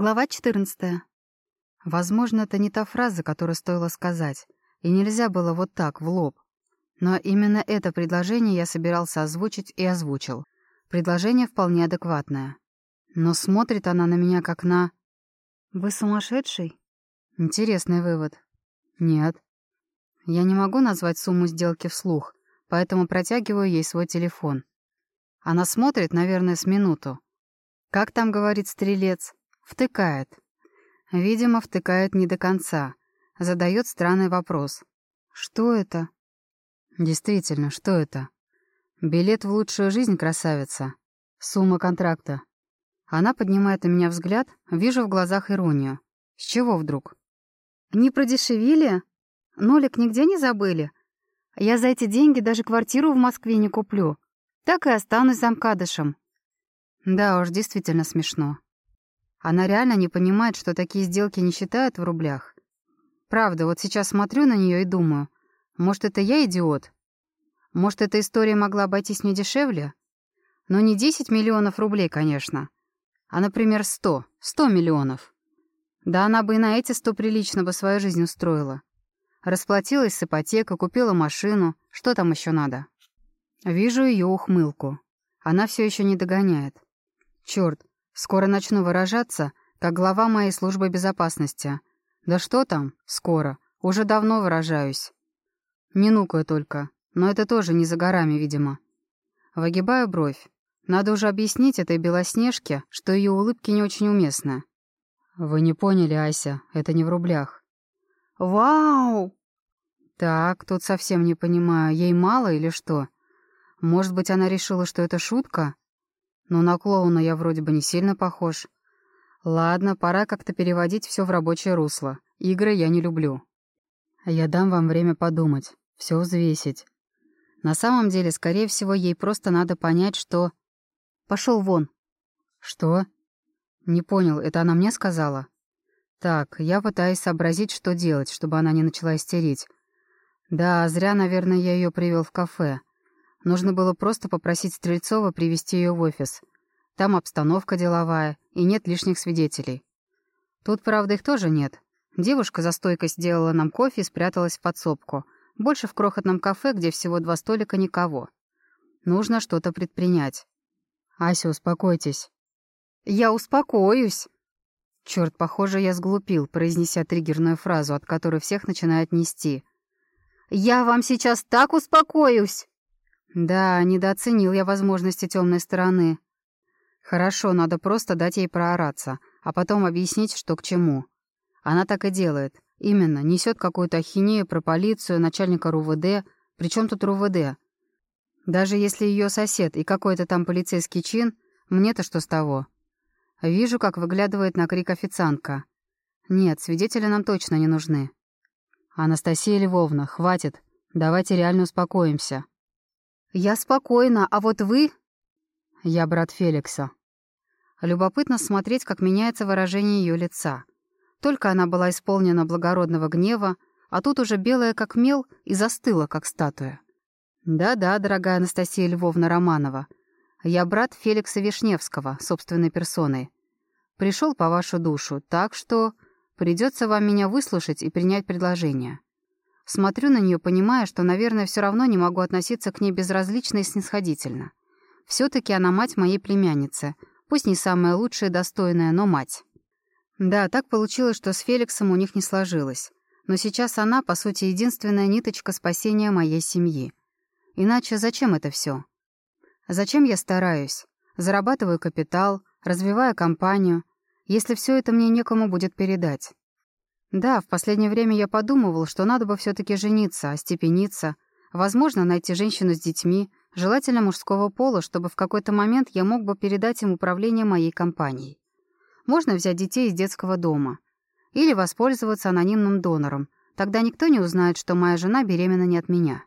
Глава 14. Возможно, это не та фраза, которую стоило сказать, и нельзя было вот так, в лоб. Но именно это предложение я собирался озвучить и озвучил. Предложение вполне адекватное. Но смотрит она на меня как на... «Вы сумасшедший?» Интересный вывод. «Нет». Я не могу назвать сумму сделки вслух, поэтому протягиваю ей свой телефон. Она смотрит, наверное, с минуту. Как там говорит стрелец? Втыкает. Видимо, втыкает не до конца. Задает странный вопрос. «Что это?» «Действительно, что это?» «Билет в лучшую жизнь, красавица. Сумма контракта». Она поднимает на меня взгляд, вижу в глазах иронию. С чего вдруг? «Не продешевили? Нолик нигде не забыли? Я за эти деньги даже квартиру в Москве не куплю. Так и останусь замкадышем». Да уж, действительно смешно. Она реально не понимает, что такие сделки не считают в рублях. Правда, вот сейчас смотрю на нее и думаю, может, это я идиот? Может, эта история могла обойтись мне дешевле? Но не 10 миллионов рублей, конечно, а, например, 100, 100 миллионов. Да она бы и на эти 100 прилично бы свою жизнь устроила. Расплатилась с ипотекой, купила машину, что там еще надо? Вижу ее ухмылку. Она все еще не догоняет. Черт, скоро начну выражаться, как глава моей службы безопасности. Да что там, скоро, уже давно выражаюсь. Не нукаю только, но это тоже не за горами, видимо. Выгибаю бровь. Надо уже объяснить этой Белоснежке, что ее улыбки не очень уместны. Вы не поняли, Ася, это не в рублях. Вау! Так, тут совсем не понимаю, ей мало или что? Может быть, она решила, что это шутка? Но на клоуна я вроде бы не сильно похож. Ладно, пора как-то переводить все в рабочее русло. Игры я не люблю. Я дам вам время подумать, все взвесить. На самом деле, скорее всего, ей просто надо понять, что... Пошел вон. Что? Не понял, это она мне сказала? Так, я пытаюсь сообразить, что делать, чтобы она не начала истерить. Да, зря, наверное, я ее привел в кафе. Нужно было просто попросить Стрельцова привести ее в офис. Там обстановка деловая, и нет лишних свидетелей. Тут, правда, их тоже нет. Девушка за стойкой сделала нам кофе и спряталась в подсобку. Больше в крохотном кафе, где всего два столика, никого. Нужно что-то предпринять. «Ася, успокойтесь». «Я успокоюсь». Черт, похоже, я сглупил, произнеся триггерную фразу, от которой всех начинает нести. «Я вам сейчас так успокоюсь!» Да, недооценил я возможности темной стороны. Хорошо, надо просто дать ей проораться, а потом объяснить, что к чему. Она так и делает. Именно, несет какую-то ахинею про полицию, начальника РУВД. Причем тут РУВД? Даже если ее сосед и какой-то там полицейский чин, мне-то что с того? Вижу, как выглядывает на крик официантка. Нет, свидетели нам точно не нужны. Анастасия Львовна, хватит. Давайте реально успокоимся. «Я спокойна, а вот вы...» «Я брат Феликса». Любопытно смотреть, как меняется выражение ее лица. Только она была исполнена благородного гнева, а тут уже белая как мел и застыла как статуя. «Да-да, дорогая Анастасия Львовна Романова, я брат Феликса Вишневского, собственной персоной. Пришел по вашу душу, так что придется вам меня выслушать и принять предложение». Смотрю на нее, понимая, что, наверное, все равно не могу относиться к ней безразлично и снисходительно. все таки она мать моей племянницы, пусть не самая лучшая и достойная, но мать. Да, так получилось, что с Феликсом у них не сложилось. Но сейчас она, по сути, единственная ниточка спасения моей семьи. Иначе зачем это все? Зачем я стараюсь? Зарабатываю капитал, развиваю компанию, если все это мне некому будет передать. Да, в последнее время я подумывал, что надо бы все таки жениться, остепениться, возможно, найти женщину с детьми, желательно мужского пола, чтобы в какой-то момент я мог бы передать им управление моей компанией. Можно взять детей из детского дома. Или воспользоваться анонимным донором, тогда никто не узнает, что моя жена беременна не от меня.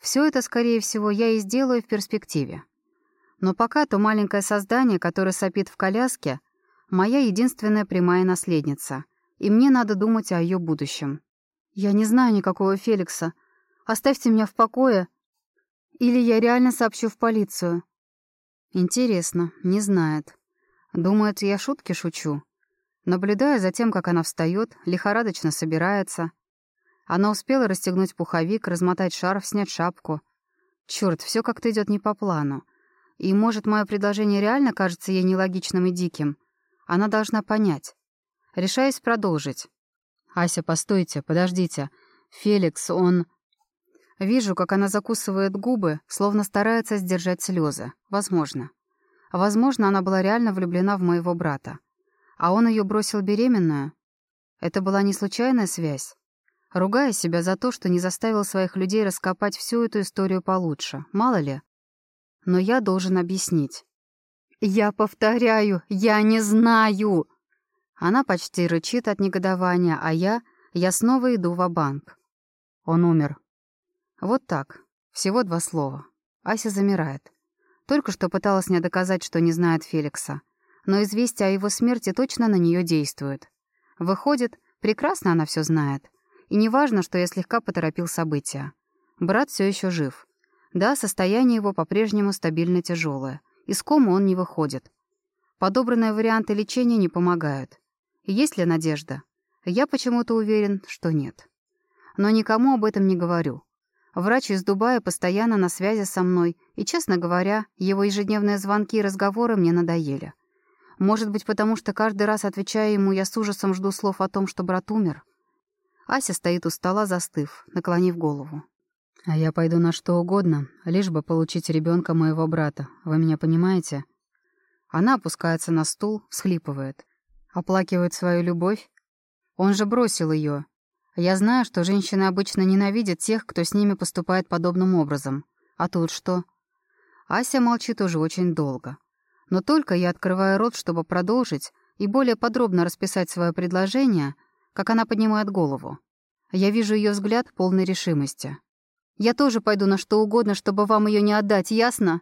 Все это, скорее всего, я и сделаю в перспективе. Но пока то маленькое создание, которое сопит в коляске, моя единственная прямая наследница — и мне надо думать о ее будущем. Я не знаю никакого Феликса. Оставьте меня в покое, или я реально сообщу в полицию. Интересно, не знает. Думает, я шутки шучу. Наблюдая за тем, как она встает, лихорадочно собирается. Она успела расстегнуть пуховик, размотать шарф, снять шапку. Черт, все как-то идет не по плану. И, может, мое предложение реально кажется ей нелогичным и диким. Она должна понять. Решаюсь продолжить. «Ася, постойте, подождите. Феликс, он...» Вижу, как она закусывает губы, словно старается сдержать слезы. Возможно. Возможно, она была реально влюблена в моего брата. А он ее бросил беременную? Это была не случайная связь? Ругая себя за то, что не заставил своих людей раскопать всю эту историю получше. Мало ли. Но я должен объяснить. «Я повторяю, я не знаю!» Она почти рычит от негодования, а я... Я снова иду в банк Он умер. Вот так. Всего два слова. Ася замирает. Только что пыталась мне доказать, что не знает Феликса. Но известие о его смерти точно на нее действует. Выходит, прекрасно она все знает. И неважно, что я слегка поторопил события. Брат все еще жив. Да, состояние его по-прежнему стабильно тяжелое. Из комы он не выходит. Подобранные варианты лечения не помогают. Есть ли надежда? Я почему-то уверен, что нет. Но никому об этом не говорю. Врач из Дубая постоянно на связи со мной, и, честно говоря, его ежедневные звонки и разговоры мне надоели. Может быть, потому что каждый раз, отвечая ему, я с ужасом жду слов о том, что брат умер? Ася стоит у стола, застыв, наклонив голову. «А я пойду на что угодно, лишь бы получить ребенка моего брата. Вы меня понимаете?» Она опускается на стул, всхлипывает. Оплакивает свою любовь. Он же бросил ее. Я знаю, что женщины обычно ненавидят тех, кто с ними поступает подобным образом. А тут что? Ася молчит уже очень долго. Но только я открываю рот, чтобы продолжить и более подробно расписать свое предложение, как она поднимает голову. Я вижу ее взгляд полной решимости. «Я тоже пойду на что угодно, чтобы вам ее не отдать, ясно?»